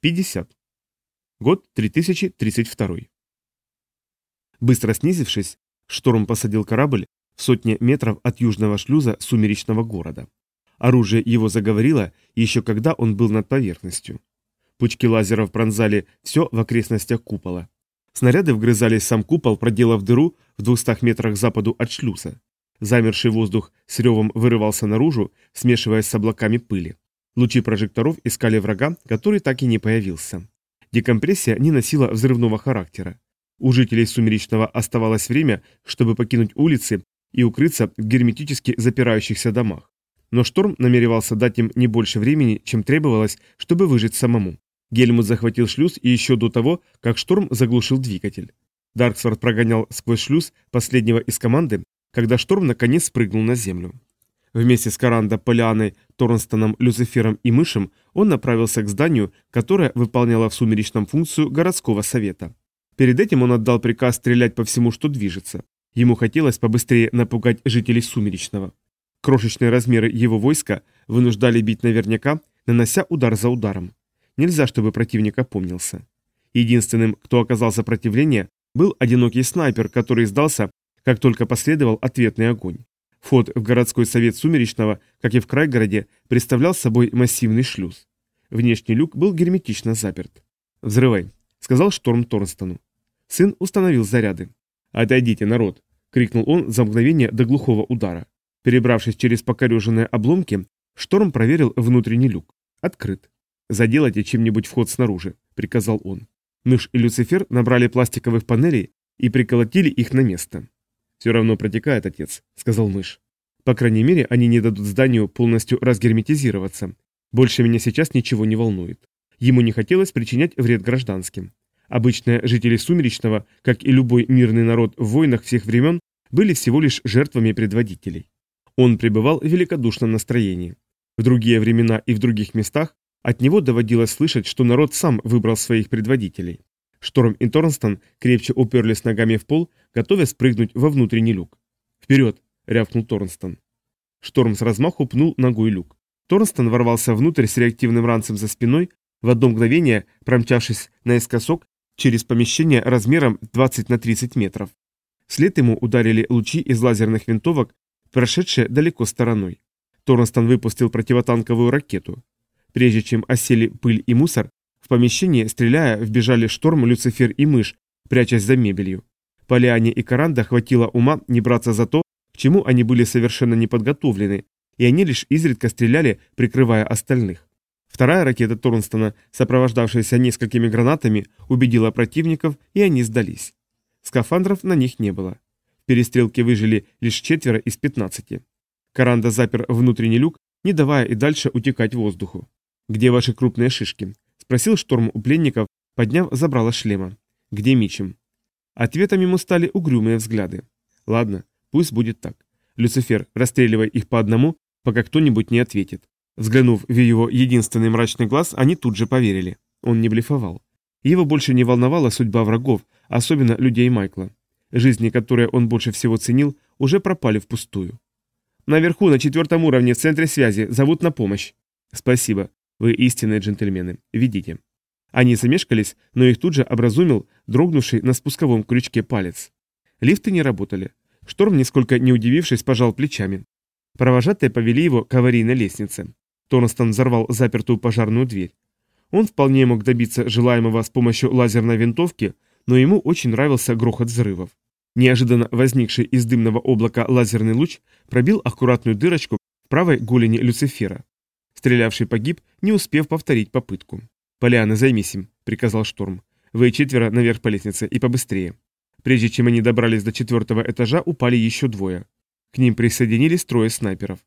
50. Год 3032. Быстро снизившись, шторм посадил корабль в сотне метров от южного шлюза сумеречного города. Оружие его заговорило, еще когда он был над поверхностью. Пучки лазеров пронзали все в окрестностях купола. Снаряды вгрызались в сам купол, проделав дыру в 200 метрах западу от шлюза. Замерший воздух с ревом вырывался наружу, смешиваясь с облаками пыли. Лучи прожекторов искали врага, который так и не появился. Декомпрессия не носила взрывного характера. У жителей Сумеречного оставалось время, чтобы покинуть улицы и укрыться в герметически запирающихся домах. Но шторм намеревался дать им не больше времени, чем требовалось, чтобы выжить самому. Гельмут захватил шлюз и еще до того, как шторм заглушил двигатель. Дарксворт прогонял сквозь шлюз последнего из команды, когда шторм наконец спрыгнул на землю. Вместе с Каранда, Поляной, Торнстоном, Люцифером и Мышем он направился к зданию, которое выполняло в сумеречном функцию городского совета. Перед этим он отдал приказ стрелять по всему, что движется. Ему хотелось побыстрее напугать жителей сумеречного. Крошечные размеры его войска вынуждали бить наверняка, нанося удар за ударом. Нельзя, чтобы противник опомнился. Единственным, кто оказал сопротивление, был одинокий снайпер, который сдался, как только последовал ответный огонь. Вход в городской совет Сумеречного, как и в край городе, представлял собой массивный шлюз. Внешний люк был герметично заперт. «Взрывай», — сказал Шторм Торнстону. Сын установил заряды. «Отойдите, народ!» — крикнул он за мгновение до глухого удара. Перебравшись через покореженные обломки, Шторм проверил внутренний люк. Открыт. «Заделайте чем-нибудь вход снаружи», — приказал он. Мышь и Люцифер набрали пластиковых панелей и приколотили их на место. Все равно протекает, отец, сказал мышь. По крайней мере, они не дадут зданию полностью разгерметизироваться. Больше меня сейчас ничего не волнует. Ему не хотелось причинять вред гражданским. Обычные жители Сумеречного, как и любой мирный народ в войнах всех времен, были всего лишь жертвами предводителей. Он пребывал в великодушном настроении. В другие времена и в других местах от него доводилось слышать, что народ сам выбрал своих предводителей. Шторм и Торнстон крепче уперлись ногами в пол, готовясь спрыгнуть во внутренний люк. «Вперед!» — рявкнул Торнстон. Шторм с размаху пнул ногой люк. Торнстон ворвался внутрь с реактивным ранцем за спиной, в одно мгновение промчавшись наискосок через помещение размером 20 на 30 метров. Вслед ему ударили лучи из лазерных винтовок, прошедшие далеко стороной. Торнстон выпустил противотанковую ракету. Прежде чем осели пыль и мусор, в помещение, стреляя, вбежали шторм, Люцифер и мышь, прячась за мебелью. Полиане и Каранда хватило ума не браться за то, к чему они были совершенно неподготовлены, и они лишь изредка стреляли, прикрывая остальных. Вторая ракета Торнстона, сопровождавшаяся несколькими гранатами, убедила противников, и они сдались. Скафандров на них не было. В перестрелке выжили лишь четверо из 15. Каранда запер внутренний люк, не давая и дальше утекать воздуху. «Где ваши крупные шишки?» Спросил шторм у пленников, подняв забрало шлема. «Где Мичем?» Ответом ему стали угрюмые взгляды. «Ладно, пусть будет так. Люцифер, расстреливай их по одному, пока кто-нибудь не ответит». Взглянув в его единственный мрачный глаз, они тут же поверили. Он не блефовал. Его больше не волновала судьба врагов, особенно людей Майкла. Жизни, которые он больше всего ценил, уже пропали впустую. «Наверху, на четвертом уровне, в центре связи, зовут на помощь». «Спасибо», вы истинные джентльмены. видите? Они замешкались, но их тут же образумил дрогнувший на спусковом крючке палец. Лифты не работали. Шторм, нисколько не удивившись, пожал плечами. Провожатые повели его к аварийной лестнице. Торнстон взорвал запертую пожарную дверь. Он вполне мог добиться желаемого с помощью лазерной винтовки, но ему очень нравился грохот взрывов. Неожиданно возникший из дымного облака лазерный луч пробил аккуратную дырочку в правой голени Люцифера. Стрелявший погиб, не успев повторить попытку. «Поляна, займись им», — приказал Шторм. «Вы четверо наверх по лестнице и побыстрее». Прежде чем они добрались до четвертого этажа, упали еще двое. К ним присоединились трое снайперов.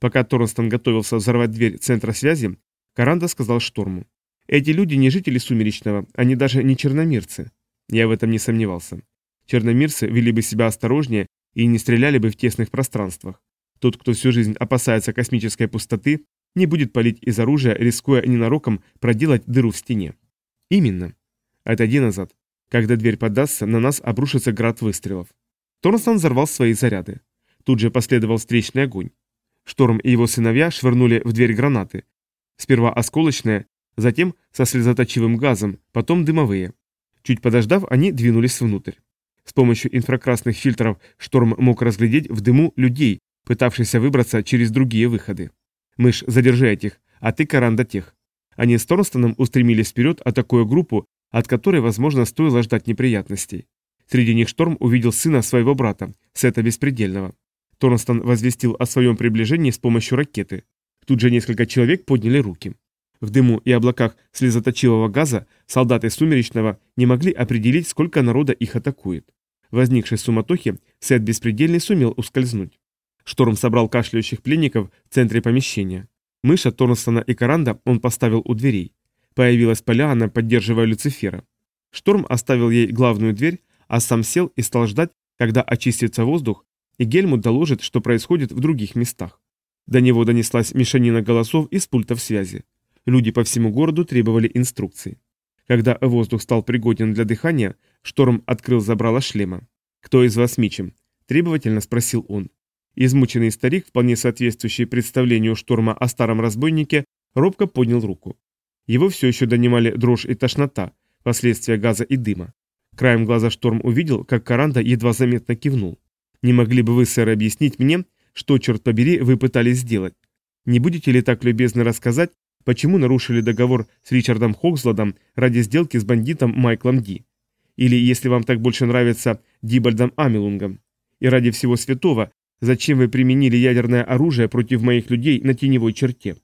Пока Торнстон готовился взорвать дверь центра связи, Каранда сказал Шторму. «Эти люди не жители Сумеречного, они даже не черномирцы». Я в этом не сомневался. Черномирцы вели бы себя осторожнее и не стреляли бы в тесных пространствах. Тот, кто всю жизнь опасается космической пустоты, не будет палить из оружия, рискуя ненароком проделать дыру в стене. Именно. Отойди назад. Когда дверь поддастся, на нас обрушится град выстрелов. Торнстон взорвал свои заряды. Тут же последовал встречный огонь. Шторм и его сыновья швырнули в дверь гранаты. Сперва осколочные, затем со слезоточивым газом, потом дымовые. Чуть подождав, они двинулись внутрь. С помощью инфракрасных фильтров Шторм мог разглядеть в дыму людей, пытавшихся выбраться через другие выходы. Мышь ж задержи этих, а ты, Каранда, тех. Они с Торнстоном устремились вперед, атакуя группу, от которой, возможно, стоило ждать неприятностей. Среди них Шторм увидел сына своего брата, Сета Беспредельного. Торнстон возвестил о своем приближении с помощью ракеты. Тут же несколько человек подняли руки. В дыму и облаках слезоточивого газа солдаты Сумеречного не могли определить, сколько народа их атакует. Возникшей суматохе Сет Беспредельный сумел ускользнуть. Шторм собрал кашляющих пленников в центре помещения. Мыша, Торнсона и Каранда он поставил у дверей. Появилась Поляна, поддерживая Люцифера. Шторм оставил ей главную дверь, а сам сел и стал ждать, когда очистится воздух, и Гельмут доложит, что происходит в других местах. До него донеслась мешанина голосов из пультов связи. Люди по всему городу требовали инструкций. Когда воздух стал пригоден для дыхания, Шторм открыл забрало шлема. «Кто из вас Мичем?» – требовательно спросил он. Измученный старик, вполне соответствующий представлению шторма о старом разбойнике, робко поднял руку. Его все еще донимали дрожь и тошнота, последствия газа и дыма. Краем глаза шторм увидел, как Каранда едва заметно кивнул. «Не могли бы вы, сэр, объяснить мне, что, черт побери, вы пытались сделать? Не будете ли так любезны рассказать, почему нарушили договор с Ричардом Хоксладом ради сделки с бандитом Майклом Ди? Или, если вам так больше нравится, Дибальдом Амилунгом? И ради всего святого, Зачем вы применили ядерное оружие против моих людей на теневой черте?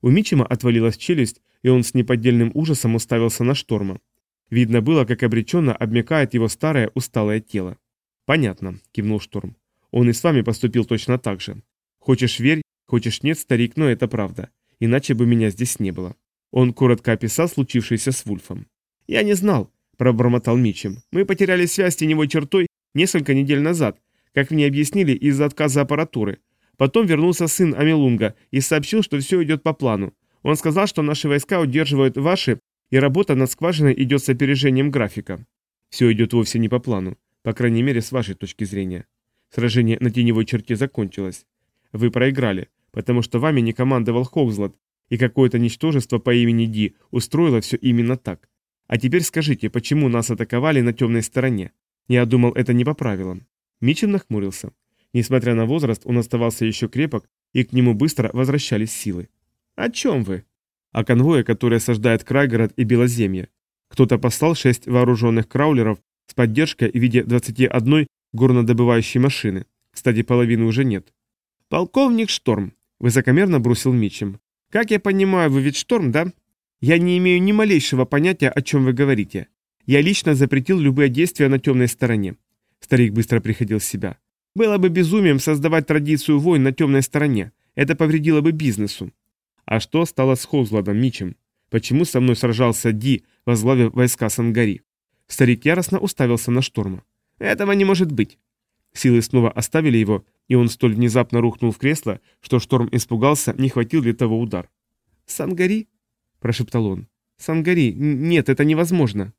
У Мичима отвалилась челюсть, и он с неподдельным ужасом уставился на шторма. Видно было, как обреченно обмекает его старое усталое тело. «Понятно», — кивнул Шторм. «Он и с вами поступил точно так же. Хочешь верь, хочешь нет, старик, но это правда. Иначе бы меня здесь не было». Он коротко описал случившееся с Вульфом. «Я не знал», — пробормотал Мичем. «Мы потеряли связь с теневой чертой несколько недель назад, как мне объяснили, из-за отказа аппаратуры. Потом вернулся сын Амилунга и сообщил, что все идет по плану. Он сказал, что наши войска удерживают ваши, и работа над скважиной идет с опережением графика. Все идет вовсе не по плану, по крайней мере, с вашей точки зрения. Сражение на теневой черте закончилось. Вы проиграли, потому что вами не командовал Хогзлот, и какое-то ничтожество по имени Ди устроило все именно так. А теперь скажите, почему нас атаковали на темной стороне? Я думал, это не по правилам. Мичем нахмурился. Несмотря на возраст, он оставался еще крепок, и к нему быстро возвращались силы. «О чем вы?» «О конвое, который осаждает Крайгород и Белоземье. Кто-то послал шесть вооруженных краулеров с поддержкой в виде 21 горнодобывающей машины. Кстати, половины уже нет». «Полковник Шторм», — высокомерно бросил Мичем. «Как я понимаю, вы ведь Шторм, да? Я не имею ни малейшего понятия, о чем вы говорите. Я лично запретил любые действия на темной стороне. Старик быстро приходил в себя. Было бы безумием создавать традицию войн на темной стороне. Это повредило бы бизнесу. А что стало с Хозладом Мичем? Почему со мной сражался Ди, возглавив войска Сангари? Старик яростно уставился на шторма. Этого не может быть. Силы снова оставили его, и он столь внезапно рухнул в кресло, что шторм испугался, не хватил ли того удар. «Сангари?» – прошептал он. «Сангари, нет, это невозможно».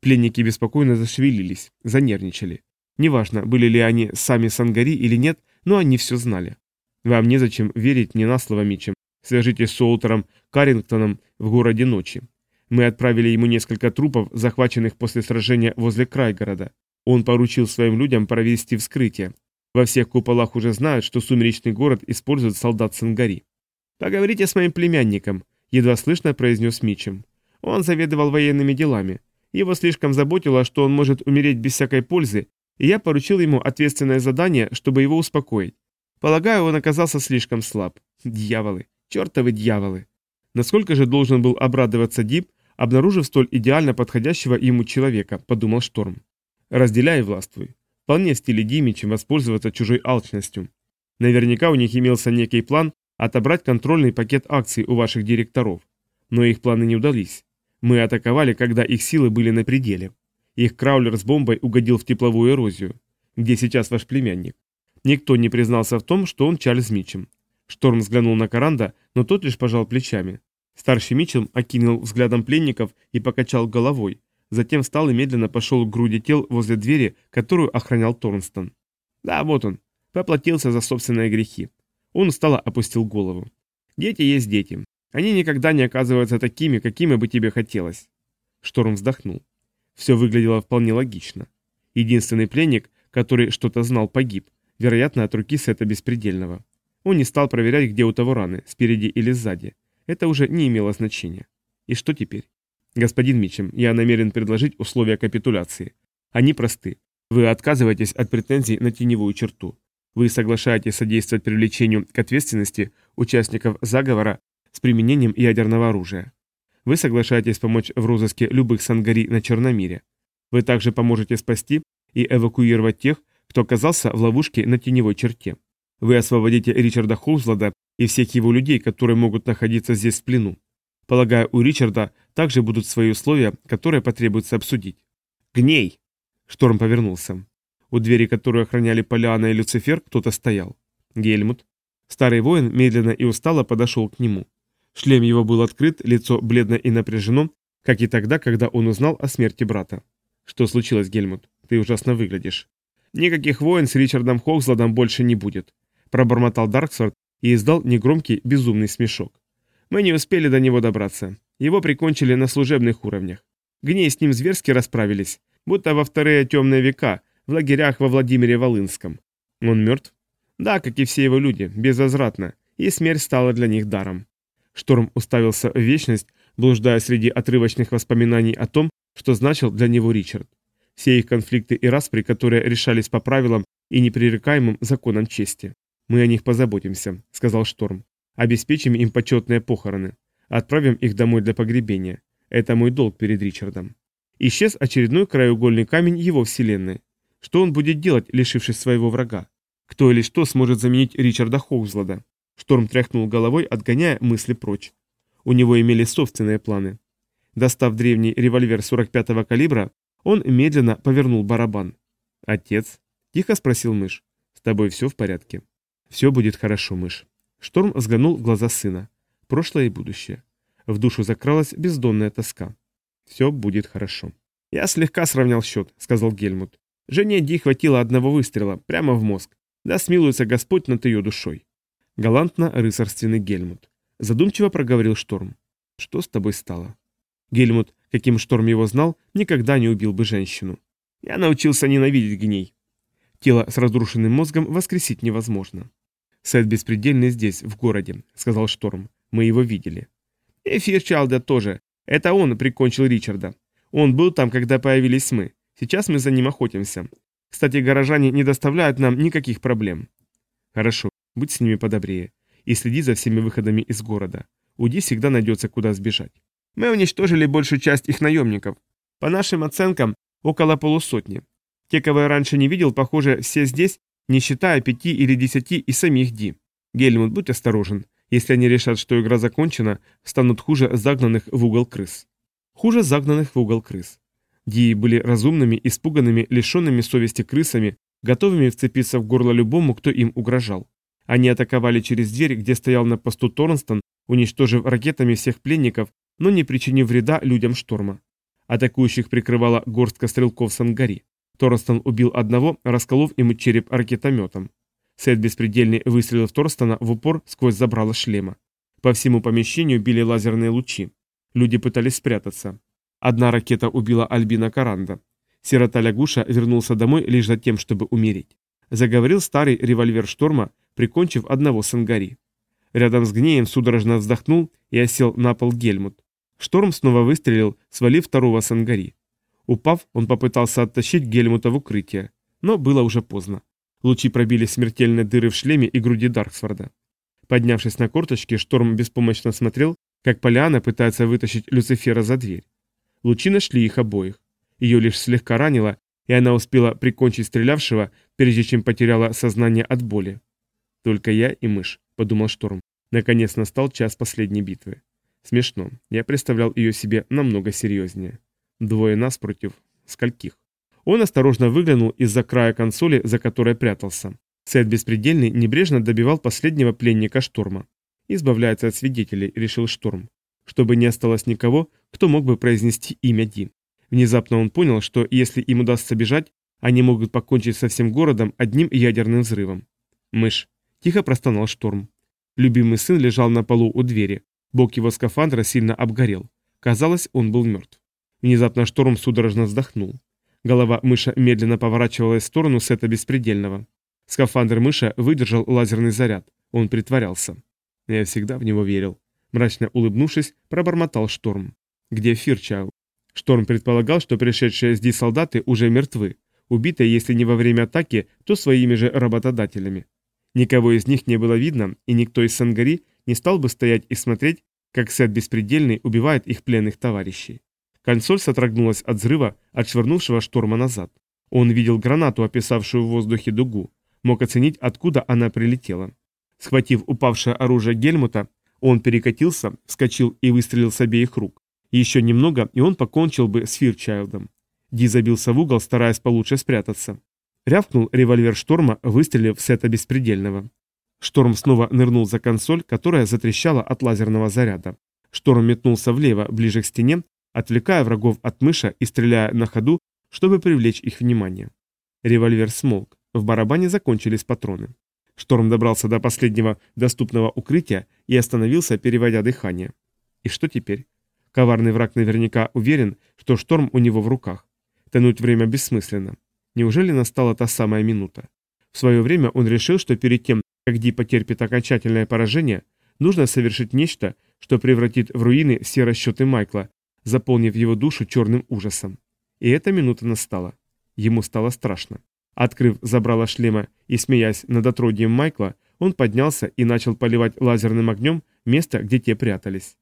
Пленники беспокойно зашевелились, занервничали. Неважно, были ли они сами Сангари или нет, но они все знали. Вам незачем верить мне на слово Митчем. Свяжитесь с Уолтером Карингтоном в городе ночи. Мы отправили ему несколько трупов, захваченных после сражения возле Крайгорода. Он поручил своим людям провести вскрытие. Во всех куполах уже знают, что сумеречный город использует солдат Сангари. «Поговорите с моим племянником», — едва слышно произнес Мичем. «Он заведовал военными делами. Его слишком заботило, что он может умереть без всякой пользы, и я поручил ему ответственное задание, чтобы его успокоить. Полагаю, он оказался слишком слаб. Дьяволы, чертовы дьяволы. Насколько же должен был обрадоваться Дип, обнаружив столь идеально подходящего ему человека, подумал Шторм. Разделяй и властвуй. Вполне в стиле Дими, чем воспользоваться чужой алчностью. Наверняка у них имелся некий план отобрать контрольный пакет акций у ваших директоров. Но их планы не удались. Мы атаковали, когда их силы были на пределе. Их краулер с бомбой угодил в тепловую эрозию, где сейчас ваш племянник. Никто не признался в том, что он Чарльз Митчем. Шторм взглянул на Каранда, но тот лишь пожал плечами. Старший Митчем окинул взглядом пленников и покачал головой, затем встал и медленно пошел к груди тел возле двери, которую охранял Торнстон. Да, вот он. Поплатился за собственные грехи. Он устало опустил голову. Дети есть дети. Они никогда не оказываются такими, какими бы тебе хотелось. Шторм вздохнул. Все выглядело вполне логично. Единственный пленник, который что-то знал, погиб, вероятно, от руки Сета Беспредельного. Он не стал проверять, где у того раны, спереди или сзади. Это уже не имело значения. И что теперь? Господин Мичем, я намерен предложить условия капитуляции. Они просты. Вы отказываетесь от претензий на теневую черту. Вы соглашаетесь содействовать привлечению к ответственности участников заговора с применением ядерного оружия. Вы соглашаетесь помочь в розыске любых сангари на Черномире. Вы также поможете спасти и эвакуировать тех, кто оказался в ловушке на теневой черте. Вы освободите Ричарда Холзлада и всех его людей, которые могут находиться здесь в плену. Полагаю, у Ричарда также будут свои условия, которые потребуется обсудить. «Гней!» Шторм повернулся. У двери, которую охраняли Поляна и Люцифер, кто-то стоял. Гельмут. Старый воин медленно и устало подошел к нему. Шлем его был открыт, лицо бледно и напряжено, как и тогда, когда он узнал о смерти брата. «Что случилось, Гельмут? Ты ужасно выглядишь». «Никаких войн с Ричардом Хоксладом больше не будет», – пробормотал Дарксворд и издал негромкий безумный смешок. «Мы не успели до него добраться. Его прикончили на служебных уровнях. Гней с ним зверски расправились, будто во вторые темные века, в лагерях во Владимире Волынском. Он мертв?» «Да, как и все его люди, безвозвратно, и смерть стала для них даром. Шторм уставился в вечность, блуждая среди отрывочных воспоминаний о том, что значил для него Ричард. Все их конфликты и распри, которые решались по правилам и непререкаемым законам чести. «Мы о них позаботимся», — сказал Шторм. «Обеспечим им почетные похороны. Отправим их домой для погребения. Это мой долг перед Ричардом». Исчез очередной краеугольный камень его вселенной. Что он будет делать, лишившись своего врага? Кто или что сможет заменить Ричарда Хоузлада? Шторм тряхнул головой, отгоняя мысли прочь. У него имелись собственные планы. Достав древний револьвер 45-го калибра, он медленно повернул барабан. «Отец?» – тихо спросил мышь. «С тобой все в порядке?» «Все будет хорошо, мышь». Шторм взглянул в глаза сына. Прошлое и будущее. В душу закралась бездонная тоска. «Все будет хорошо». «Я слегка сравнял счет», – сказал Гельмут. «Жене Ди хватило одного выстрела, прямо в мозг. Да смилуется Господь над ее душой». Галантно рыцарственный Гельмут. Задумчиво проговорил Шторм. Что с тобой стало? Гельмут, каким Шторм его знал, никогда не убил бы женщину. Я научился ненавидеть гней. Тело с разрушенным мозгом воскресить невозможно. «Сет беспредельный здесь, в городе», — сказал Шторм. «Мы его видели». «И Фирчалда тоже. Это он прикончил Ричарда. Он был там, когда появились мы. Сейчас мы за ним охотимся. Кстати, горожане не доставляют нам никаких проблем». «Хорошо. Будь с ними подобрее. И следи за всеми выходами из города. Уди всегда найдется, куда сбежать. Мы уничтожили большую часть их наемников. По нашим оценкам, около полусотни. Те, кого я раньше не видел, похоже, все здесь, не считая пяти или десяти и самих Ди. Гельмут, будь осторожен. Если они решат, что игра закончена, станут хуже загнанных в угол крыс. Хуже загнанных в угол крыс. Дии были разумными, испуганными, лишенными совести крысами, готовыми вцепиться в горло любому, кто им угрожал. Они атаковали через дверь, где стоял на посту Торнстон, уничтожив ракетами всех пленников, но не причинив вреда людям шторма. Атакующих прикрывала горстка стрелков Сангари. Торнстон убил одного, расколов ему череп ракетометом. Сет беспредельный выстрелил Торстона в упор сквозь забрало шлема. По всему помещению били лазерные лучи. Люди пытались спрятаться. Одна ракета убила Альбина Каранда. Сирота Лягуша вернулся домой лишь за тем, чтобы умереть. Заговорил старый револьвер Шторма, прикончив одного сангари. Рядом с гнеем судорожно вздохнул и осел на пол Гельмут. Шторм снова выстрелил, свалив второго сангари. Упав, он попытался оттащить Гельмута в укрытие, но было уже поздно. Лучи пробили смертельные дыры в шлеме и груди Дарксфорда. Поднявшись на корточки, Шторм беспомощно смотрел, как Поляна пытается вытащить Люцифера за дверь. Лучи нашли их обоих. Ее лишь слегка ранило, и она успела прикончить стрелявшего, прежде чем потеряла сознание от боли. Только я и мышь, подумал Шторм. Наконец настал час последней битвы. Смешно, я представлял ее себе намного серьезнее. Двое нас против скольких. Он осторожно выглянул из-за края консоли, за которой прятался. Сет Беспредельный небрежно добивал последнего пленника Шторма. «Избавляется от свидетелей», — решил Шторм. Чтобы не осталось никого, кто мог бы произнести имя Ди. Внезапно он понял, что если им удастся бежать, они могут покончить со всем городом одним ядерным взрывом. «Мышь», Тихо простонал шторм. Любимый сын лежал на полу у двери. Бок его скафандра сильно обгорел. Казалось, он был мертв. Внезапно шторм судорожно вздохнул. Голова мыша медленно поворачивалась в сторону сета беспредельного. Скафандр мыша выдержал лазерный заряд. Он притворялся. Я всегда в него верил. Мрачно улыбнувшись, пробормотал шторм. Где Фирчау? Шторм предполагал, что пришедшие здесь солдаты уже мертвы, убитые, если не во время атаки, то своими же работодателями. Никого из них не было видно, и никто из Сангари не стал бы стоять и смотреть, как Сет Беспредельный убивает их пленных товарищей. Консоль сотрогнулась от взрыва, отшвырнувшего шторма назад. Он видел гранату, описавшую в воздухе дугу, мог оценить, откуда она прилетела. Схватив упавшее оружие Гельмута, он перекатился, вскочил и выстрелил с обеих рук. Еще немного, и он покончил бы с Фирчайлдом. Ди забился в угол, стараясь получше спрятаться. Рявкнул револьвер Шторма, выстрелив с это беспредельного. Шторм снова нырнул за консоль, которая затрещала от лазерного заряда. Шторм метнулся влево, ближе к стене, отвлекая врагов от мыша и стреляя на ходу, чтобы привлечь их внимание. Револьвер смолк. В барабане закончились патроны. Шторм добрался до последнего доступного укрытия и остановился, переводя дыхание. И что теперь? Коварный враг наверняка уверен, что шторм у него в руках. Тянуть время бессмысленно. Неужели настала та самая минута? В свое время он решил, что перед тем, как Ди потерпит окончательное поражение, нужно совершить нечто, что превратит в руины все расчеты Майкла, заполнив его душу черным ужасом. И эта минута настала. Ему стало страшно. Открыв забрало шлема и смеясь над отродьем Майкла, он поднялся и начал поливать лазерным огнем место, где те прятались.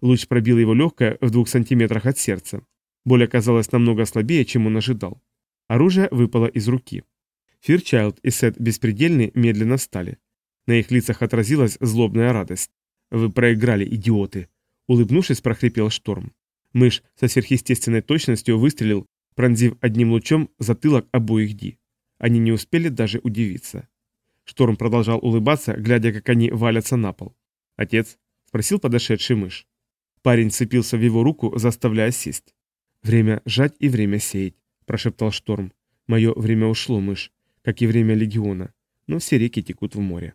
Луч пробил его легкое в двух сантиметрах от сердца. Боль оказалась намного слабее, чем он ожидал. Оружие выпало из руки. Фирчайлд и Сет Беспредельный медленно встали. На их лицах отразилась злобная радость. «Вы проиграли, идиоты!» Улыбнувшись, прохрипел Шторм. Мышь со сверхъестественной точностью выстрелил, пронзив одним лучом затылок обоих Ди. Они не успели даже удивиться. Шторм продолжал улыбаться, глядя, как они валятся на пол. «Отец?» – спросил подошедший мышь. Парень цепился в его руку, заставляя сесть. «Время жать и время сеять», прошептал Шторм. «Мое время ушло, мышь, как и время Легиона, но все реки текут в море».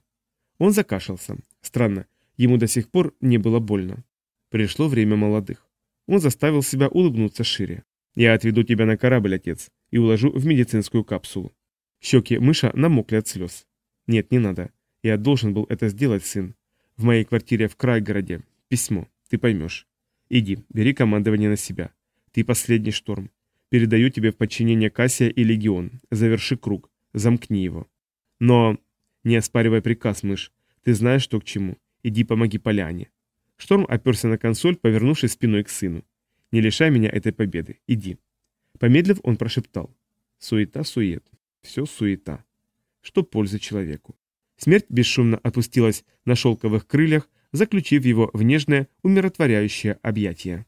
Он закашлялся. Странно, ему до сих пор не было больно. Пришло время молодых. Он заставил себя улыбнуться шире. «Я отведу тебя на корабль, отец, и уложу в медицинскую капсулу». Щеки мыша намокли от слез. «Нет, не надо. Я должен был это сделать, сын. В моей квартире в Крайгороде. Письмо. Ты поймешь. Иди, бери командование на себя. Ты последний шторм передаю тебе в подчинение Кассия и Легион. Заверши круг. Замкни его. Но... Не оспаривай приказ, мышь. Ты знаешь, что к чему. Иди помоги поляне. Шторм оперся на консоль, повернувшись спиной к сыну. «Не лишай меня этой победы. Иди». Помедлив, он прошептал. «Суета-сует. Все суета. Что пользы человеку?» Смерть бесшумно опустилась на шелковых крыльях, заключив его в нежное, умиротворяющее объятие.